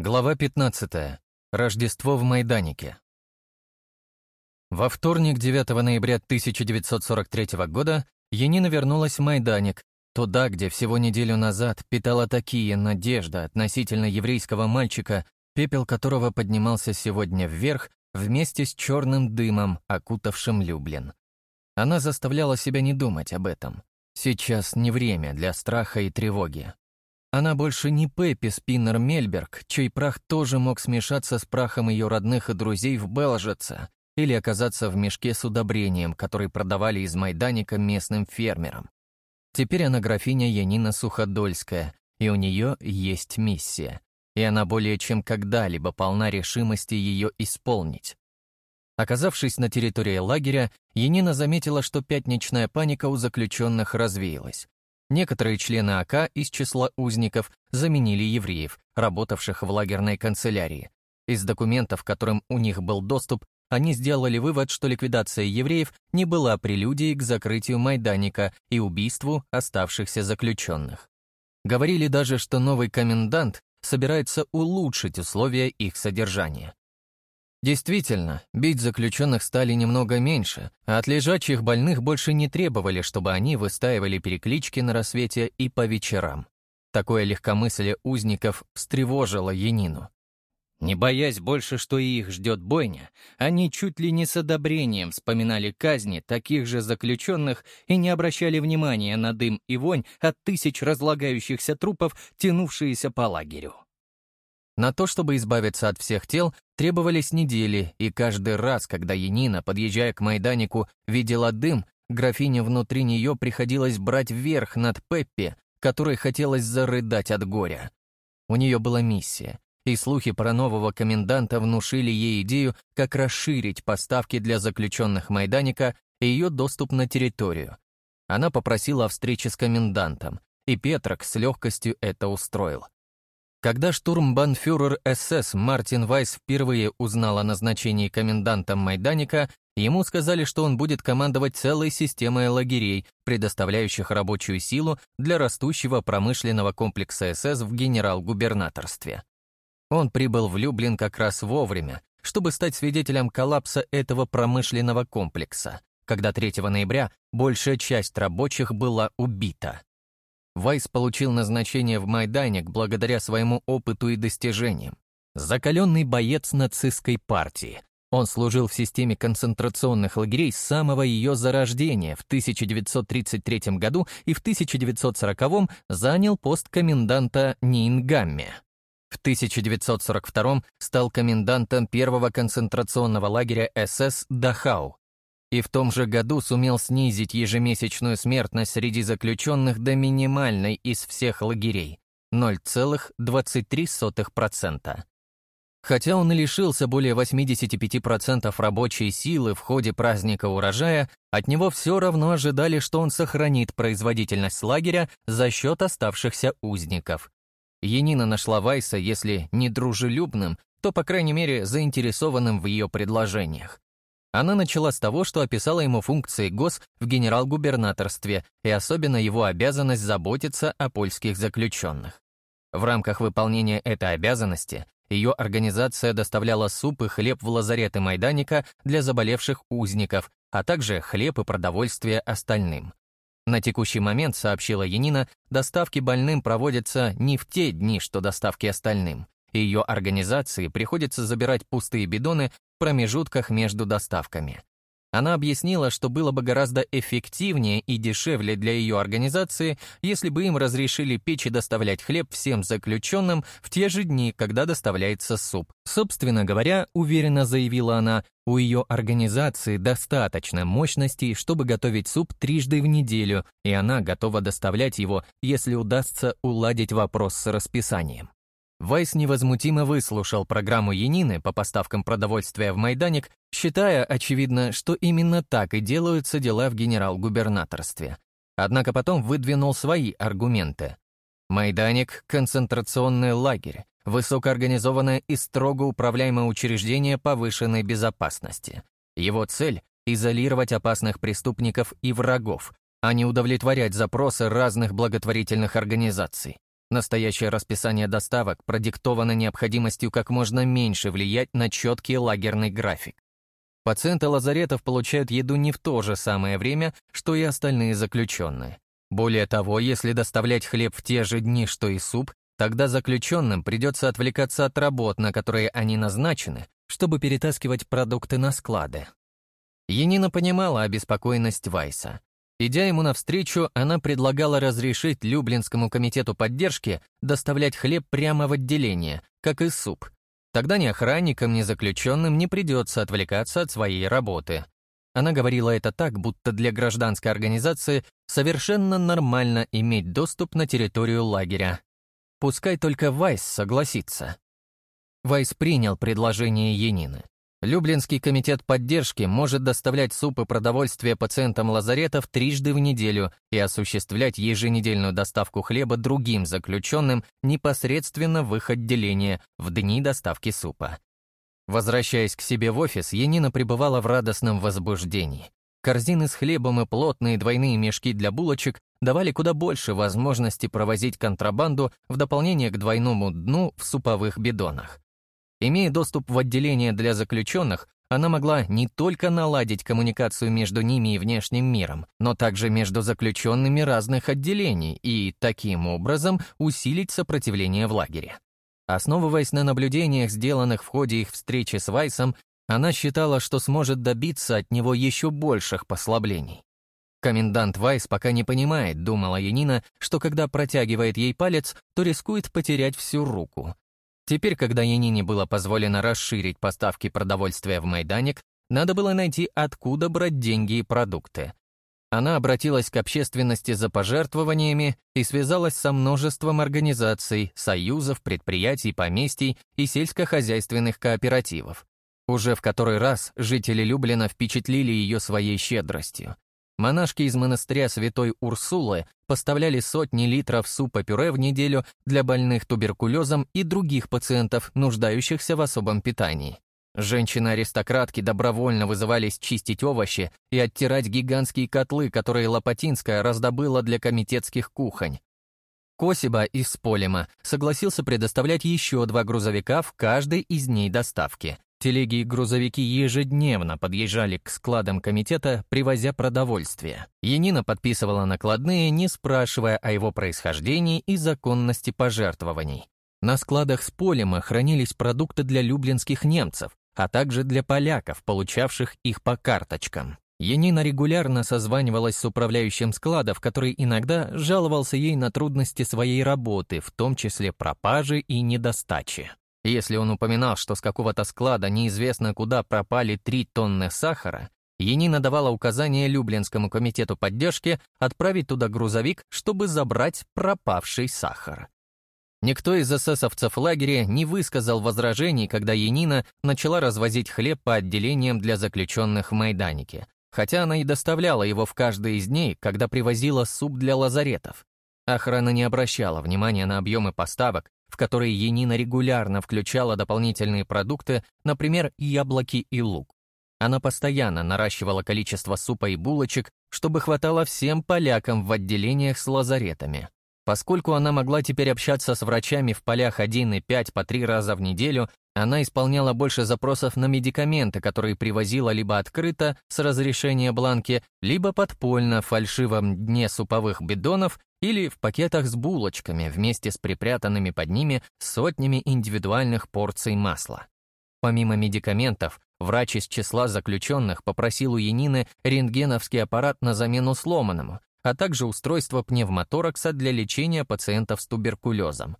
Глава 15. Рождество в Майданике. Во вторник, 9 ноября 1943 года, Янина вернулась в Майданик, туда, где всего неделю назад питала такие надежды относительно еврейского мальчика, пепел которого поднимался сегодня вверх вместе с черным дымом, окутавшим Люблин. Она заставляла себя не думать об этом. Сейчас не время для страха и тревоги. Она больше не Пеппи Спиннер Мельберг, чей прах тоже мог смешаться с прахом ее родных и друзей в Белжице или оказаться в мешке с удобрением, который продавали из Майданика местным фермерам. Теперь она графиня Янина Суходольская, и у нее есть миссия, и она более чем когда-либо полна решимости ее исполнить. Оказавшись на территории лагеря, Янина заметила, что пятничная паника у заключенных развеялась. Некоторые члены АК из числа узников заменили евреев, работавших в лагерной канцелярии. Из документов, которым у них был доступ, они сделали вывод, что ликвидация евреев не была прелюдией к закрытию Майданика и убийству оставшихся заключенных. Говорили даже, что новый комендант собирается улучшить условия их содержания. Действительно, бить заключенных стали немного меньше, а от лежачих больных больше не требовали, чтобы они выстаивали переклички на рассвете и по вечерам. Такое легкомыслие узников встревожило Янину. Не боясь больше, что их ждет бойня, они чуть ли не с одобрением вспоминали казни таких же заключенных и не обращали внимания на дым и вонь от тысяч разлагающихся трупов, тянувшиеся по лагерю. На то, чтобы избавиться от всех тел, требовались недели, и каждый раз, когда Янина, подъезжая к Майданику, видела дым, графине внутри нее приходилось брать верх над Пеппи, которой хотелось зарыдать от горя. У нее была миссия, и слухи про нового коменданта внушили ей идею, как расширить поставки для заключенных Майданика и ее доступ на территорию. Она попросила о встрече с комендантом, и Петрок с легкостью это устроил. Когда штурмбанфюрер СС Мартин Вайс впервые узнал о назначении комендантом Майданика, ему сказали, что он будет командовать целой системой лагерей, предоставляющих рабочую силу для растущего промышленного комплекса СС в генерал-губернаторстве. Он прибыл в Люблин как раз вовремя, чтобы стать свидетелем коллапса этого промышленного комплекса, когда 3 ноября большая часть рабочих была убита. Вайс получил назначение в Майданик благодаря своему опыту и достижениям. Закаленный боец нацистской партии. Он служил в системе концентрационных лагерей с самого ее зарождения в 1933 году и в 1940 занял пост коменданта Нингамме. В 1942 стал комендантом первого концентрационного лагеря СС Дахау, и в том же году сумел снизить ежемесячную смертность среди заключенных до минимальной из всех лагерей – 0,23%. Хотя он и лишился более 85% рабочей силы в ходе праздника урожая, от него все равно ожидали, что он сохранит производительность лагеря за счет оставшихся узников. Енина нашла Вайса, если не дружелюбным, то, по крайней мере, заинтересованным в ее предложениях. Она начала с того, что описала ему функции ГОС в генерал-губернаторстве и особенно его обязанность заботиться о польских заключенных. В рамках выполнения этой обязанности ее организация доставляла суп и хлеб в лазареты Майданика для заболевших узников, а также хлеб и продовольствие остальным. На текущий момент, сообщила Янина, доставки больным проводятся не в те дни, что доставки остальным ее организации приходится забирать пустые бидоны промежутках между доставками. Она объяснила, что было бы гораздо эффективнее и дешевле для ее организации, если бы им разрешили печь и доставлять хлеб всем заключенным в те же дни, когда доставляется суп. Собственно говоря, уверенно заявила она, у ее организации достаточно мощностей, чтобы готовить суп трижды в неделю, и она готова доставлять его, если удастся уладить вопрос с расписанием. Вайс невозмутимо выслушал программу Янины по поставкам продовольствия в Майданик, считая, очевидно, что именно так и делаются дела в генерал-губернаторстве. Однако потом выдвинул свои аргументы. Майданик — концентрационный лагерь, высокоорганизованное и строго управляемое учреждение повышенной безопасности. Его цель — изолировать опасных преступников и врагов, а не удовлетворять запросы разных благотворительных организаций. Настоящее расписание доставок продиктовано необходимостью как можно меньше влиять на четкий лагерный график. Пациенты лазаретов получают еду не в то же самое время, что и остальные заключенные. Более того, если доставлять хлеб в те же дни, что и суп, тогда заключенным придется отвлекаться от работ, на которые они назначены, чтобы перетаскивать продукты на склады. Енина понимала обеспокоенность Вайса. Идя ему навстречу, она предлагала разрешить Люблинскому комитету поддержки доставлять хлеб прямо в отделение, как и суп. Тогда ни охранникам, ни заключенным не придется отвлекаться от своей работы. Она говорила это так, будто для гражданской организации совершенно нормально иметь доступ на территорию лагеря. Пускай только Вайс согласится. Вайс принял предложение Янины. Люблинский комитет поддержки может доставлять суп и продовольствие пациентам лазаретов трижды в неделю и осуществлять еженедельную доставку хлеба другим заключенным непосредственно в их отделение в дни доставки супа. Возвращаясь к себе в офис, Янина пребывала в радостном возбуждении. Корзины с хлебом и плотные двойные мешки для булочек давали куда больше возможности провозить контрабанду в дополнение к двойному дну в суповых бидонах. Имея доступ в отделение для заключенных, она могла не только наладить коммуникацию между ними и внешним миром, но также между заключенными разных отделений и, таким образом, усилить сопротивление в лагере. Основываясь на наблюдениях, сделанных в ходе их встречи с Вайсом, она считала, что сможет добиться от него еще больших послаблений. Комендант Вайс пока не понимает, думала Янина, что когда протягивает ей палец, то рискует потерять всю руку, Теперь, когда Янине было позволено расширить поставки продовольствия в Майданик, надо было найти, откуда брать деньги и продукты. Она обратилась к общественности за пожертвованиями и связалась со множеством организаций, союзов, предприятий, поместий и сельскохозяйственных кооперативов. Уже в который раз жители Люблина впечатлили ее своей щедростью. Монашки из монастыря святой Урсулы поставляли сотни литров супа-пюре в неделю для больных туберкулезом и других пациентов, нуждающихся в особом питании. Женщины-аристократки добровольно вызывались чистить овощи и оттирать гигантские котлы, которые Лопатинская раздобыла для комитетских кухонь. Косиба из Полима согласился предоставлять еще два грузовика в каждой из дней доставки. Телеги и грузовики ежедневно подъезжали к складам комитета, привозя продовольствие. Янина подписывала накладные, не спрашивая о его происхождении и законности пожертвований. На складах с полема хранились продукты для люблинских немцев, а также для поляков, получавших их по карточкам. Янина регулярно созванивалась с управляющим складов, который иногда жаловался ей на трудности своей работы, в том числе пропажи и недостачи. Если он упоминал, что с какого-то склада неизвестно куда пропали три тонны сахара, Енина давала указание Люблинскому комитету поддержки отправить туда грузовик, чтобы забрать пропавший сахар. Никто из эсэсовцев в лагере не высказал возражений, когда Енина начала развозить хлеб по отделениям для заключенных в Майданике, хотя она и доставляла его в каждый из дней, когда привозила суп для лазаретов. Охрана не обращала внимания на объемы поставок, в которые Енина регулярно включала дополнительные продукты, например, яблоки и лук. Она постоянно наращивала количество супа и булочек, чтобы хватало всем полякам в отделениях с лазаретами. Поскольку она могла теперь общаться с врачами в полях 1 и 5 по 3 раза в неделю, она исполняла больше запросов на медикаменты, которые привозила либо открыто с разрешения бланки, либо подпольно в фальшивом дне суповых бидонов или в пакетах с булочками вместе с припрятанными под ними сотнями индивидуальных порций масла. Помимо медикаментов, врач из числа заключенных попросил у Янины рентгеновский аппарат на замену сломанному, а также устройство пневмоторакса для лечения пациентов с туберкулезом.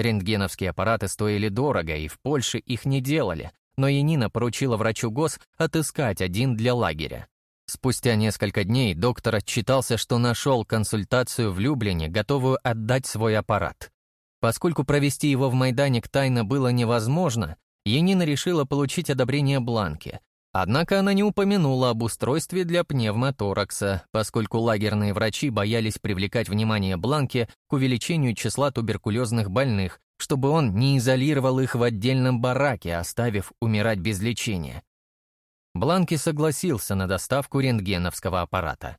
Рентгеновские аппараты стоили дорого, и в Польше их не делали, но Янина поручила врачу ГОС отыскать один для лагеря. Спустя несколько дней доктор отчитался, что нашел консультацию в Люблине, готовую отдать свой аппарат. Поскольку провести его в Майдане тайно было невозможно, Янина решила получить одобрение Бланки. Однако она не упомянула об устройстве для пневмоторакса, поскольку лагерные врачи боялись привлекать внимание Бланки к увеличению числа туберкулезных больных, чтобы он не изолировал их в отдельном бараке, оставив умирать без лечения. Бланки согласился на доставку рентгеновского аппарата.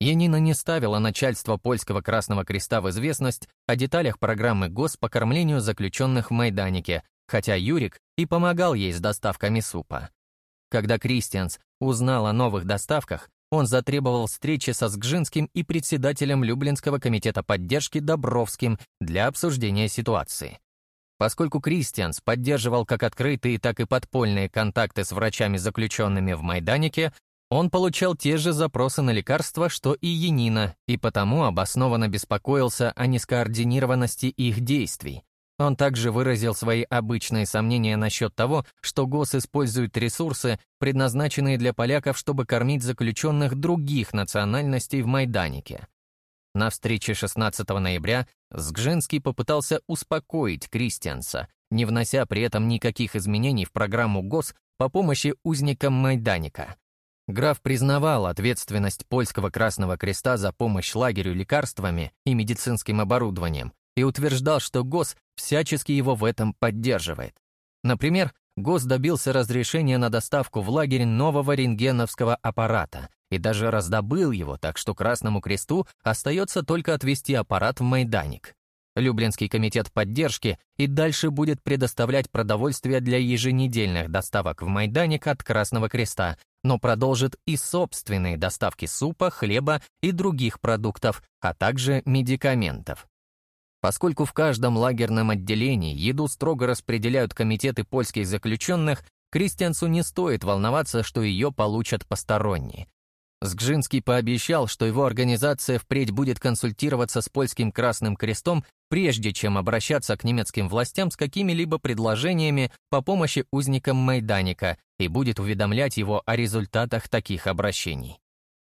Янина не ставила начальство польского Красного Креста в известность о деталях программы ГОС по кормлению заключенных в Майданике, хотя Юрик и помогал ей с доставками супа. Когда Кристианс узнал о новых доставках, он затребовал встречи со Сгжинским и председателем Люблинского комитета поддержки Добровским для обсуждения ситуации. Поскольку Кристианс поддерживал как открытые, так и подпольные контакты с врачами-заключенными в Майданике, он получал те же запросы на лекарства, что и Янина, и потому обоснованно беспокоился о нескоординированности их действий. Он также выразил свои обычные сомнения насчет того, что ГОС использует ресурсы, предназначенные для поляков, чтобы кормить заключенных других национальностей в Майданике. На встрече 16 ноября Сгженский попытался успокоить Кристианса, не внося при этом никаких изменений в программу ГОС по помощи узникам Майданика. Граф признавал ответственность польского Красного Креста за помощь лагерю лекарствами и медицинским оборудованием и утверждал, что ГОС всячески его в этом поддерживает. Например, ГОС добился разрешения на доставку в лагерь нового рентгеновского аппарата и даже раздобыл его, так что Красному Кресту остается только отвезти аппарат в Майданик. Люблинский комитет поддержки и дальше будет предоставлять продовольствие для еженедельных доставок в Майданик от Красного Креста, но продолжит и собственные доставки супа, хлеба и других продуктов, а также медикаментов. Поскольку в каждом лагерном отделении еду строго распределяют комитеты польских заключенных, Кристиансу не стоит волноваться, что ее получат посторонние. Сгжинский пообещал, что его организация впредь будет консультироваться с польским Красным Крестом, прежде чем обращаться к немецким властям с какими-либо предложениями по помощи узникам Майданика и будет уведомлять его о результатах таких обращений.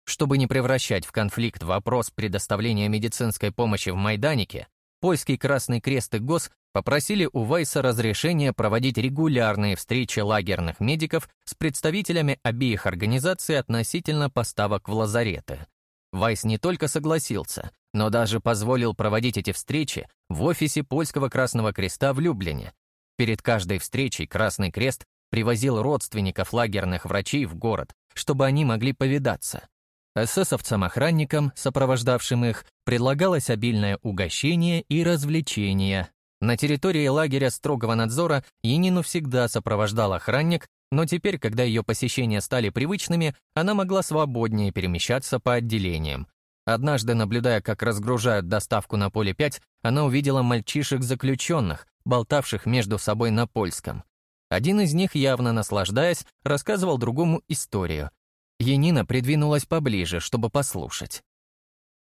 Чтобы не превращать в конфликт вопрос предоставления медицинской помощи в Майданике, польский Красный Крест и ГОС попросили у Вайса разрешения проводить регулярные встречи лагерных медиков с представителями обеих организаций относительно поставок в лазареты. Вайс не только согласился, но даже позволил проводить эти встречи в офисе Польского Красного Креста в Люблине. Перед каждой встречей Красный Крест привозил родственников лагерных врачей в город, чтобы они могли повидаться. Эсэсовцам-охранникам, сопровождавшим их, предлагалось обильное угощение и развлечения. На территории лагеря строгого надзора Янину всегда сопровождал охранник, но теперь, когда ее посещения стали привычными, она могла свободнее перемещаться по отделениям. Однажды, наблюдая, как разгружают доставку на поле 5, она увидела мальчишек-заключенных, болтавших между собой на польском. Один из них, явно наслаждаясь, рассказывал другому историю, Енина придвинулась поближе, чтобы послушать.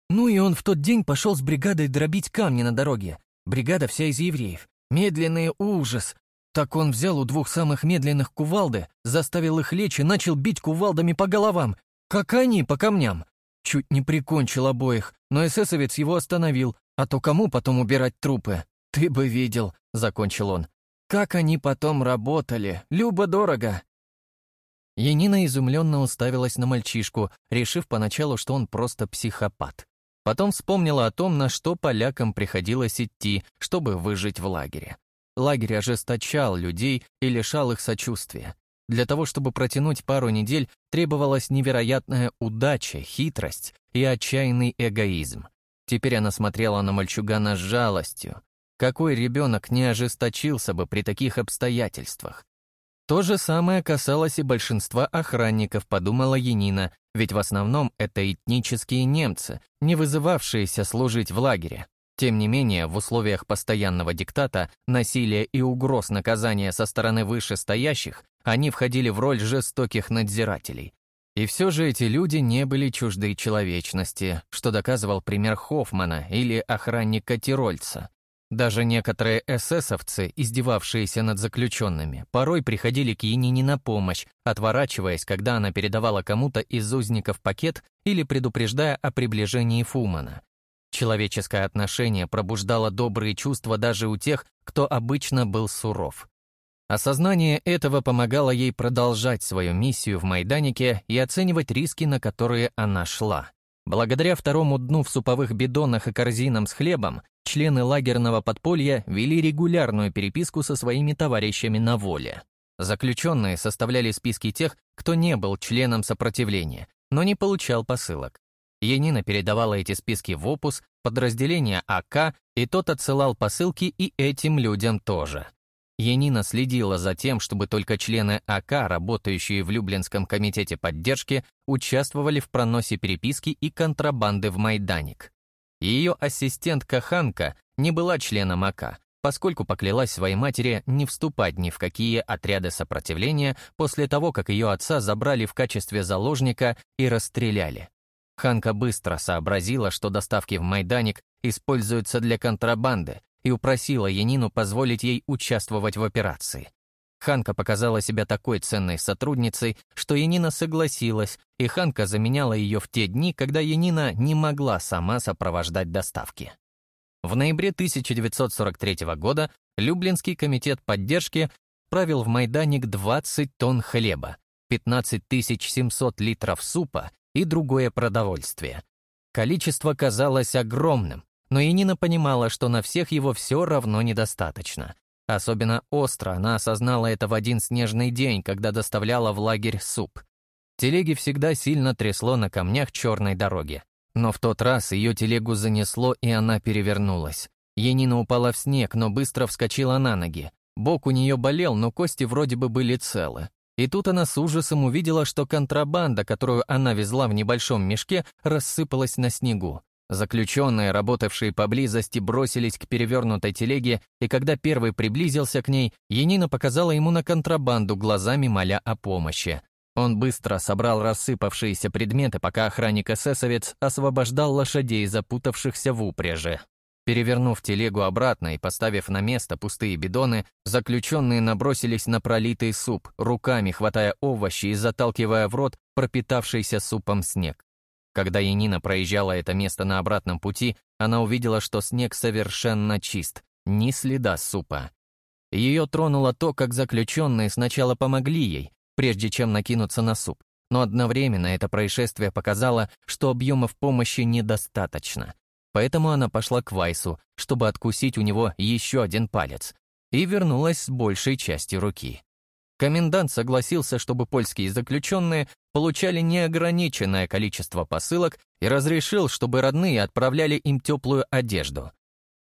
Ну и он в тот день пошел с бригадой дробить камни на дороге. Бригада вся из евреев. Медленный ужас. Так он взял у двух самых медленных кувалды, заставил их лечь и начал бить кувалдами по головам, как они по камням. Чуть не прикончил обоих, но эсэсовец его остановил, а то кому потом убирать трупы? Ты бы видел, — закончил он. Как они потом работали, любо-дорого. Янина изумленно уставилась на мальчишку, решив поначалу, что он просто психопат. Потом вспомнила о том, на что полякам приходилось идти, чтобы выжить в лагере. Лагерь ожесточал людей и лишал их сочувствия. Для того, чтобы протянуть пару недель, требовалась невероятная удача, хитрость и отчаянный эгоизм. Теперь она смотрела на мальчугана с жалостью. Какой ребенок не ожесточился бы при таких обстоятельствах? То же самое касалось и большинства охранников, подумала Янина, ведь в основном это этнические немцы, не вызывавшиеся служить в лагере. Тем не менее, в условиях постоянного диктата, насилия и угроз наказания со стороны вышестоящих, они входили в роль жестоких надзирателей. И все же эти люди не были чужды человечности, что доказывал пример Хоффмана или охранника Тирольца. Даже некоторые эсэсовцы, издевавшиеся над заключенными, порой приходили к Янине на помощь, отворачиваясь, когда она передавала кому-то из узников пакет или предупреждая о приближении Фумана. Человеческое отношение пробуждало добрые чувства даже у тех, кто обычно был суров. Осознание этого помогало ей продолжать свою миссию в Майданике и оценивать риски, на которые она шла. Благодаря второму дну в суповых бидонах и корзинам с хлебом, члены лагерного подполья вели регулярную переписку со своими товарищами на воле. Заключенные составляли списки тех, кто не был членом сопротивления, но не получал посылок. Янина передавала эти списки в ОПУС, подразделение АК, и тот отсылал посылки и этим людям тоже. Янина следила за тем, чтобы только члены АК, работающие в Люблинском комитете поддержки, участвовали в проносе переписки и контрабанды в Майданик. Ее ассистентка Ханка не была членом АК, поскольку поклялась своей матери не вступать ни в какие отряды сопротивления после того, как ее отца забрали в качестве заложника и расстреляли. Ханка быстро сообразила, что доставки в Майданик используются для контрабанды, и упросила Янину позволить ей участвовать в операции. Ханка показала себя такой ценной сотрудницей, что Янина согласилась, и Ханка заменяла ее в те дни, когда Янина не могла сама сопровождать доставки. В ноябре 1943 года Люблинский комитет поддержки правил в Майданик 20 тонн хлеба, 15 700 литров супа и другое продовольствие. Количество казалось огромным, но и Нина понимала, что на всех его все равно недостаточно. Особенно остро она осознала это в один снежный день, когда доставляла в лагерь суп. Телеги всегда сильно трясло на камнях черной дороги. Но в тот раз ее телегу занесло, и она перевернулась. Енина упала в снег, но быстро вскочила на ноги. Бок у нее болел, но кости вроде бы были целы. И тут она с ужасом увидела, что контрабанда, которую она везла в небольшом мешке, рассыпалась на снегу. Заключенные, работавшие поблизости, бросились к перевернутой телеге, и когда первый приблизился к ней, Енина показала ему на контрабанду, глазами моля о помощи. Он быстро собрал рассыпавшиеся предметы, пока охранник-эсэсовец освобождал лошадей, запутавшихся в упряжи. Перевернув телегу обратно и поставив на место пустые бидоны, заключенные набросились на пролитый суп, руками хватая овощи и заталкивая в рот пропитавшийся супом снег. Когда Янина проезжала это место на обратном пути, она увидела, что снег совершенно чист, ни следа супа. Ее тронуло то, как заключенные сначала помогли ей, прежде чем накинуться на суп, но одновременно это происшествие показало, что объемов помощи недостаточно. Поэтому она пошла к Вайсу, чтобы откусить у него еще один палец, и вернулась с большей частью руки. Комендант согласился, чтобы польские заключенные получали неограниченное количество посылок и разрешил, чтобы родные отправляли им теплую одежду.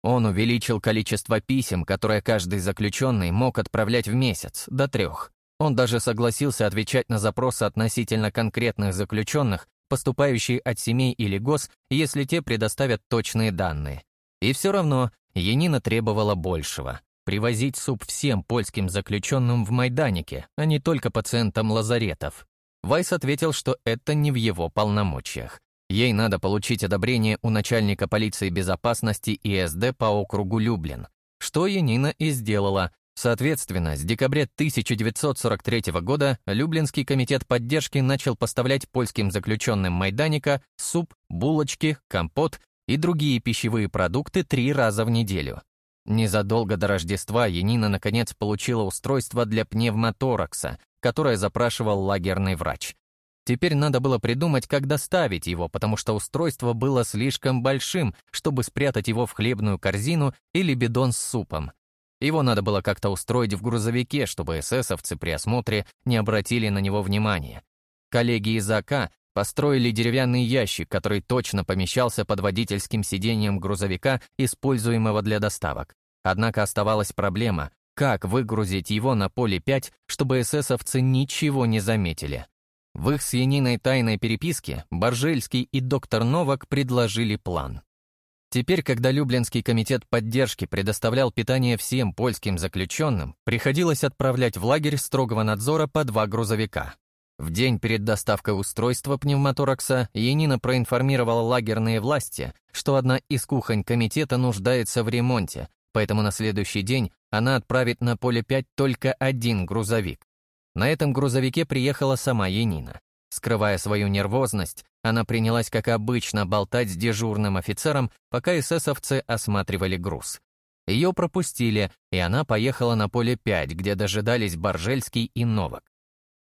Он увеличил количество писем, которые каждый заключенный мог отправлять в месяц, до трех. Он даже согласился отвечать на запросы относительно конкретных заключенных, поступающие от семей или ГОС, если те предоставят точные данные. И все равно Янина требовала большего привозить суп всем польским заключенным в Майданике, а не только пациентам лазаретов. Вайс ответил, что это не в его полномочиях. Ей надо получить одобрение у начальника полиции безопасности ИСД по округу Люблин, что Янина и сделала. Соответственно, с декабря 1943 года Люблинский комитет поддержки начал поставлять польским заключенным Майданика суп, булочки, компот и другие пищевые продукты три раза в неделю. Незадолго до Рождества Янина наконец получила устройство для пневмоторакса, которое запрашивал лагерный врач. Теперь надо было придумать, как доставить его, потому что устройство было слишком большим, чтобы спрятать его в хлебную корзину или бидон с супом. Его надо было как-то устроить в грузовике, чтобы эсэсовцы при осмотре не обратили на него внимания. Коллеги из АК построили деревянный ящик, который точно помещался под водительским сиденьем грузовика, используемого для доставок. Однако оставалась проблема, как выгрузить его на поле 5, чтобы эсэсовцы ничего не заметили. В их с Яниной тайной переписке Боржельский и доктор Новак предложили план. Теперь, когда Люблинский комитет поддержки предоставлял питание всем польским заключенным, приходилось отправлять в лагерь строгого надзора по два грузовика. В день перед доставкой устройства пневмоторакса Янина проинформировала лагерные власти, что одна из кухонь комитета нуждается в ремонте, поэтому на следующий день она отправит на поле 5 только один грузовик. На этом грузовике приехала сама Янина. Скрывая свою нервозность, она принялась, как обычно, болтать с дежурным офицером, пока эсэсовцы осматривали груз. Ее пропустили, и она поехала на поле 5, где дожидались Боржельский и Новак.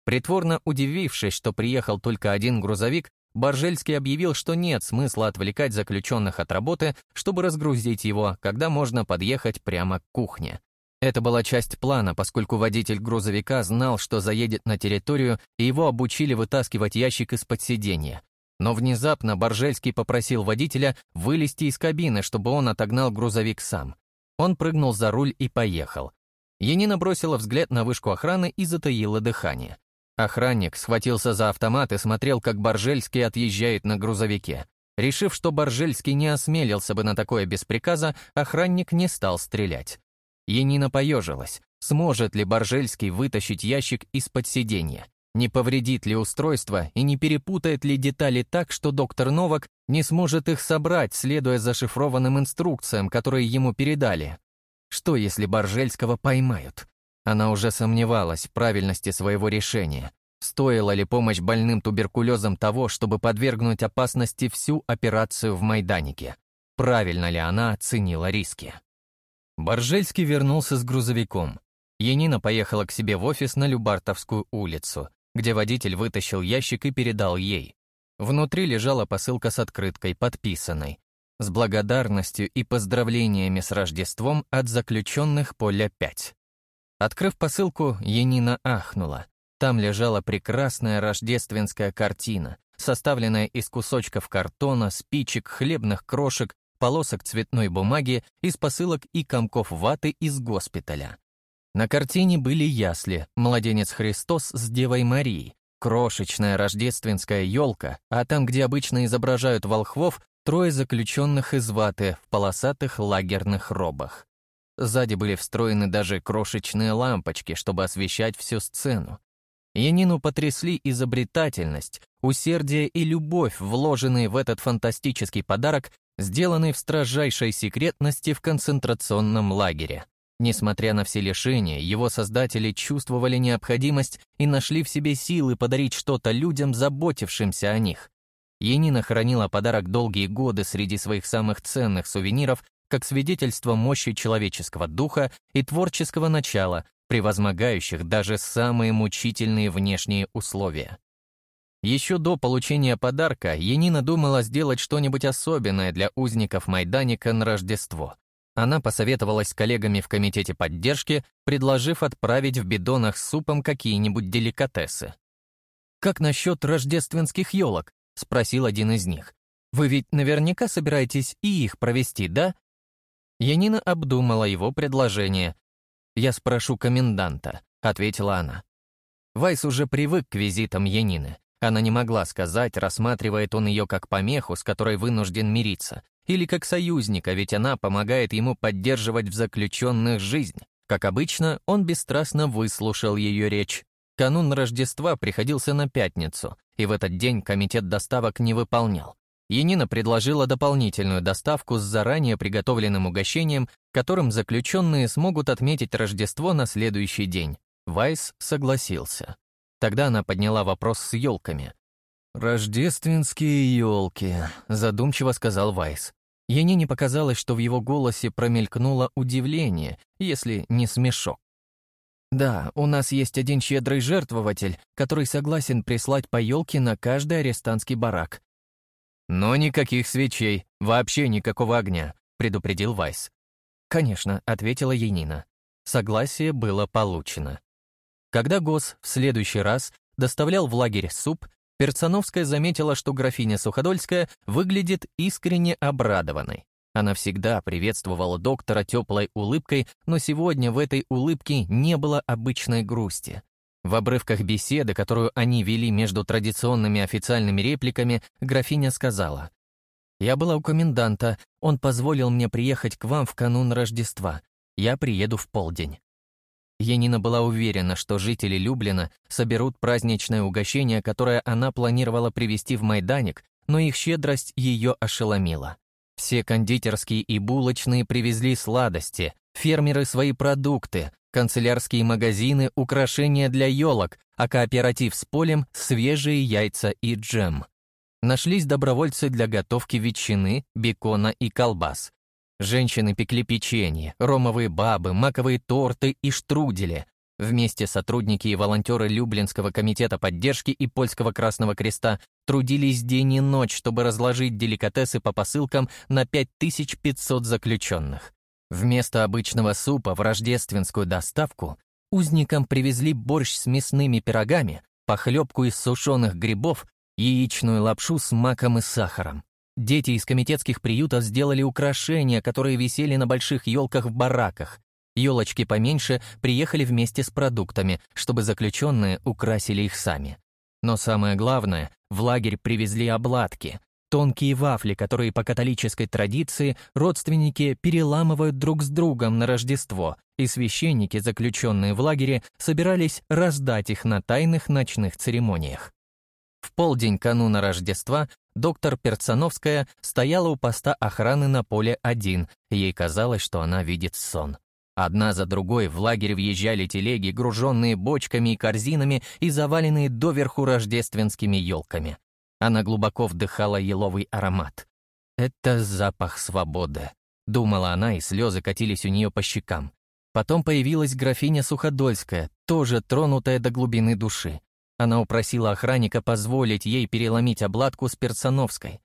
Притворно удивившись, что приехал только один грузовик, Боржельский объявил, что нет смысла отвлекать заключенных от работы, чтобы разгрузить его, когда можно подъехать прямо к кухне. Это была часть плана, поскольку водитель грузовика знал, что заедет на территорию, и его обучили вытаскивать ящик из-под сиденья. Но внезапно Боржельский попросил водителя вылезти из кабины, чтобы он отогнал грузовик сам. Он прыгнул за руль и поехал. Янина бросила взгляд на вышку охраны и затаила дыхание. Охранник схватился за автомат и смотрел, как Боржельский отъезжает на грузовике. Решив, что Боржельский не осмелился бы на такое без приказа, охранник не стал стрелять. Янина поежилась. Сможет ли Боржельский вытащить ящик из-под сиденья? Не повредит ли устройство и не перепутает ли детали так, что доктор Новак не сможет их собрать, следуя зашифрованным инструкциям, которые ему передали? Что, если Боржельского поймают? Она уже сомневалась в правильности своего решения. Стоила ли помощь больным туберкулезом того, чтобы подвергнуть опасности всю операцию в Майданике? Правильно ли она оценила риски? Боржельский вернулся с грузовиком. Янина поехала к себе в офис на Любартовскую улицу где водитель вытащил ящик и передал ей. Внутри лежала посылка с открыткой, подписанной, с благодарностью и поздравлениями с Рождеством от заключенных поля 5. Открыв посылку, Енина ахнула. Там лежала прекрасная рождественская картина, составленная из кусочков картона, спичек, хлебных крошек, полосок цветной бумаги, из посылок и комков ваты из госпиталя. На картине были ясли, младенец Христос с Девой Марией, крошечная рождественская елка, а там, где обычно изображают волхвов, трое заключенных из ваты в полосатых лагерных робах. Сзади были встроены даже крошечные лампочки, чтобы освещать всю сцену. Янину потрясли изобретательность, усердие и любовь, вложенные в этот фантастический подарок, сделанный в строжайшей секретности в концентрационном лагере. Несмотря на все лишения, его создатели чувствовали необходимость и нашли в себе силы подарить что-то людям, заботившимся о них. Енина хранила подарок долгие годы среди своих самых ценных сувениров как свидетельство мощи человеческого духа и творческого начала, превозмогающих даже самые мучительные внешние условия. Еще до получения подарка Енина думала сделать что-нибудь особенное для узников Майданика на Рождество. Она посоветовалась с коллегами в комитете поддержки, предложив отправить в бидонах с супом какие-нибудь деликатесы. «Как насчет рождественских елок?» — спросил один из них. «Вы ведь наверняка собираетесь и их провести, да?» Янина обдумала его предложение. «Я спрошу коменданта», — ответила она. Вайс уже привык к визитам Янины. Она не могла сказать, рассматривает он ее как помеху, с которой вынужден мириться, или как союзника, ведь она помогает ему поддерживать в заключенных жизнь. Как обычно, он бесстрастно выслушал ее речь. Канун Рождества приходился на пятницу, и в этот день комитет доставок не выполнял. Енина предложила дополнительную доставку с заранее приготовленным угощением, которым заключенные смогут отметить Рождество на следующий день. Вайс согласился. Тогда она подняла вопрос с елками. «Рождественские елки», — задумчиво сказал Вайс. Яне не показалось, что в его голосе промелькнуло удивление, если не смешок. «Да, у нас есть один щедрый жертвователь, который согласен прислать по елке на каждый арестантский барак». «Но никаких свечей, вообще никакого огня», — предупредил Вайс. «Конечно», — ответила Янина. Согласие было получено. Когда ГОС в следующий раз доставлял в лагерь суп, Перцановская заметила, что графиня Суходольская выглядит искренне обрадованной. Она всегда приветствовала доктора теплой улыбкой, но сегодня в этой улыбке не было обычной грусти. В обрывках беседы, которую они вели между традиционными официальными репликами, графиня сказала, «Я была у коменданта, он позволил мне приехать к вам в канун Рождества. Я приеду в полдень». Янина была уверена, что жители Люблина соберут праздничное угощение, которое она планировала привезти в Майданик, но их щедрость ее ошеломила. Все кондитерские и булочные привезли сладости, фермеры свои продукты, канцелярские магазины украшения для елок, а кооператив с полем — свежие яйца и джем. Нашлись добровольцы для готовки ветчины, бекона и колбас. Женщины пекли печенье, ромовые бабы, маковые торты и штрудели. Вместе сотрудники и волонтеры Люблинского комитета поддержки и Польского Красного Креста трудились день и ночь, чтобы разложить деликатесы по посылкам на 5500 заключенных. Вместо обычного супа в рождественскую доставку узникам привезли борщ с мясными пирогами, похлебку из сушеных грибов, яичную лапшу с маком и сахаром. Дети из комитетских приютов сделали украшения, которые висели на больших елках в бараках. Елочки поменьше приехали вместе с продуктами, чтобы заключенные украсили их сами. Но самое главное, в лагерь привезли обладки, тонкие вафли, которые по католической традиции родственники переламывают друг с другом на Рождество, и священники, заключенные в лагере, собирались раздать их на тайных ночных церемониях. В полдень кануна Рождества доктор Перцановская стояла у поста охраны на поле один, и ей казалось, что она видит сон. Одна за другой в лагерь въезжали телеги, груженные бочками и корзинами и заваленные доверху рождественскими елками. Она глубоко вдыхала еловый аромат. «Это запах свободы», — думала она, и слезы катились у нее по щекам. Потом появилась графиня Суходольская, тоже тронутая до глубины души. Она упросила охранника позволить ей переломить обладку с Перцановской.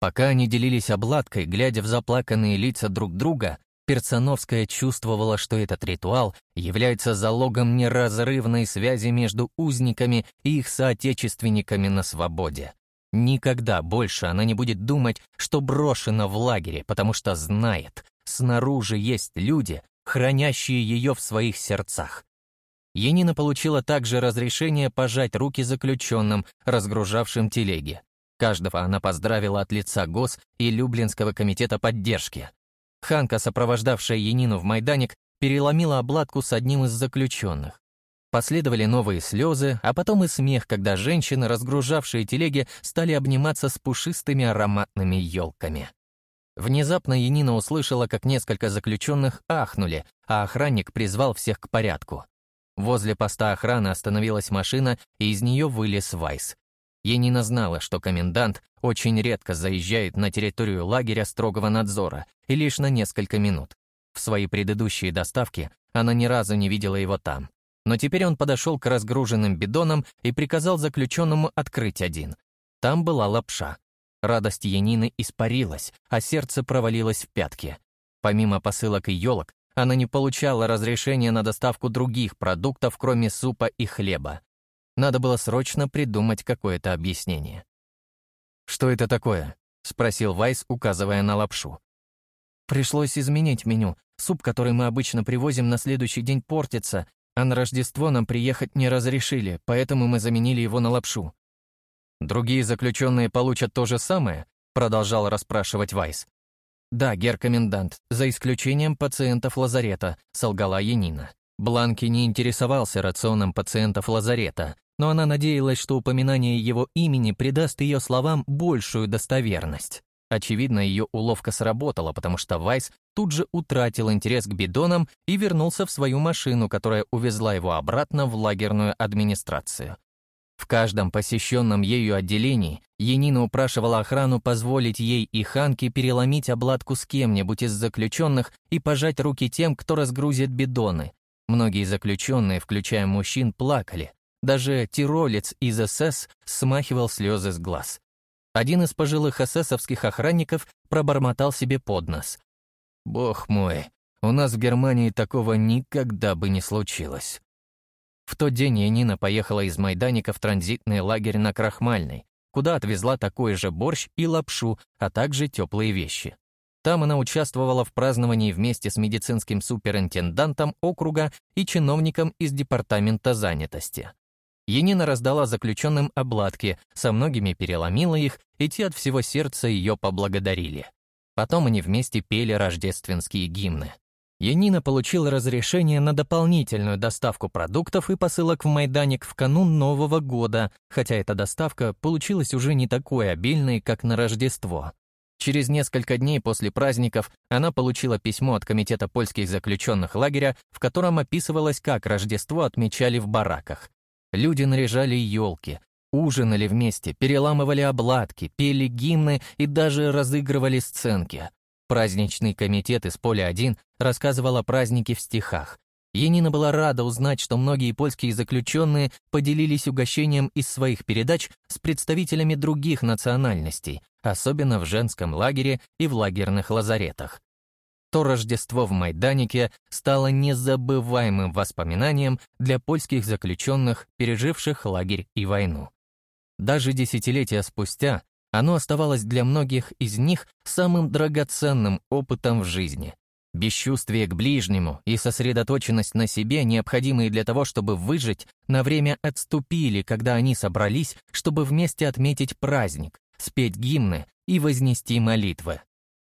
Пока они делились обладкой, глядя в заплаканные лица друг друга, Перцановская чувствовала, что этот ритуал является залогом неразрывной связи между узниками и их соотечественниками на свободе. Никогда больше она не будет думать, что брошена в лагере, потому что знает, снаружи есть люди, хранящие ее в своих сердцах. Енина получила также разрешение пожать руки заключенным, разгружавшим телеги. Каждого она поздравила от лица ГОС и Люблинского комитета поддержки. Ханка, сопровождавшая Енину в Майданик, переломила обладку с одним из заключенных. Последовали новые слезы, а потом и смех, когда женщины, разгружавшие телеги, стали обниматься с пушистыми ароматными елками. Внезапно Янина услышала, как несколько заключенных ахнули, а охранник призвал всех к порядку. Возле поста охраны остановилась машина, и из нее вылез Вайс. Янина знала, что комендант очень редко заезжает на территорию лагеря строгого надзора, и лишь на несколько минут. В свои предыдущие доставки она ни разу не видела его там. Но теперь он подошел к разгруженным бидонам и приказал заключенному открыть один. Там была лапша. Радость Янины испарилась, а сердце провалилось в пятки. Помимо посылок и елок, она не получала разрешения на доставку других продуктов, кроме супа и хлеба. Надо было срочно придумать какое-то объяснение. «Что это такое?» — спросил Вайс, указывая на лапшу. «Пришлось изменить меню. Суп, который мы обычно привозим, на следующий день портится, а на Рождество нам приехать не разрешили, поэтому мы заменили его на лапшу. «Другие заключенные получат то же самое?» — продолжал расспрашивать Вайс. «Да, гер-комендант, за исключением пациентов лазарета», — солгала Янина. Бланки не интересовался рационом пациентов лазарета, но она надеялась, что упоминание его имени придаст ее словам большую достоверность. Очевидно, ее уловка сработала, потому что Вайс тут же утратил интерес к бидонам и вернулся в свою машину, которая увезла его обратно в лагерную администрацию. В каждом посещенном ею отделении Енина упрашивала охрану позволить ей и Ханке переломить обладку с кем-нибудь из заключенных и пожать руки тем, кто разгрузит бидоны. Многие заключенные, включая мужчин, плакали. Даже тиролец из СС смахивал слезы с глаз. Один из пожилых эсэсовских охранников пробормотал себе под нос. «Бог мой, у нас в Германии такого никогда бы не случилось». В тот день Янина поехала из Майданика в транзитный лагерь на Крахмальной, куда отвезла такой же борщ и лапшу, а также теплые вещи. Там она участвовала в праздновании вместе с медицинским суперинтендантом округа и чиновником из департамента занятости. Енина раздала заключенным обладки, со многими переломила их, и те от всего сердца ее поблагодарили. Потом они вместе пели рождественские гимны. Янина получила разрешение на дополнительную доставку продуктов и посылок в Майданик в канун Нового года, хотя эта доставка получилась уже не такой обильной, как на Рождество. Через несколько дней после праздников она получила письмо от Комитета польских заключенных лагеря, в котором описывалось, как Рождество отмечали в бараках. Люди наряжали елки, ужинали вместе, переламывали обладки, пели гимны и даже разыгрывали сценки. Праздничный комитет из поля-1 рассказывал о празднике в стихах. Енина была рада узнать, что многие польские заключенные поделились угощением из своих передач с представителями других национальностей, особенно в женском лагере и в лагерных лазаретах то Рождество в Майданике стало незабываемым воспоминанием для польских заключенных, переживших лагерь и войну. Даже десятилетия спустя оно оставалось для многих из них самым драгоценным опытом в жизни. Бесчувствие к ближнему и сосредоточенность на себе, необходимые для того, чтобы выжить, на время отступили, когда они собрались, чтобы вместе отметить праздник, спеть гимны и вознести молитвы.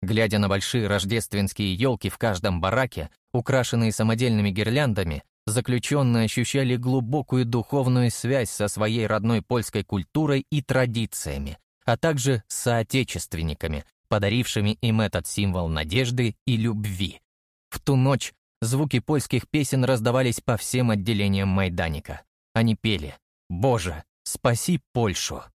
Глядя на большие рождественские елки в каждом бараке, украшенные самодельными гирляндами, заключенные ощущали глубокую духовную связь со своей родной польской культурой и традициями, а также соотечественниками, подарившими им этот символ надежды и любви. В ту ночь звуки польских песен раздавались по всем отделениям Майданика. Они пели «Боже, спаси Польшу!»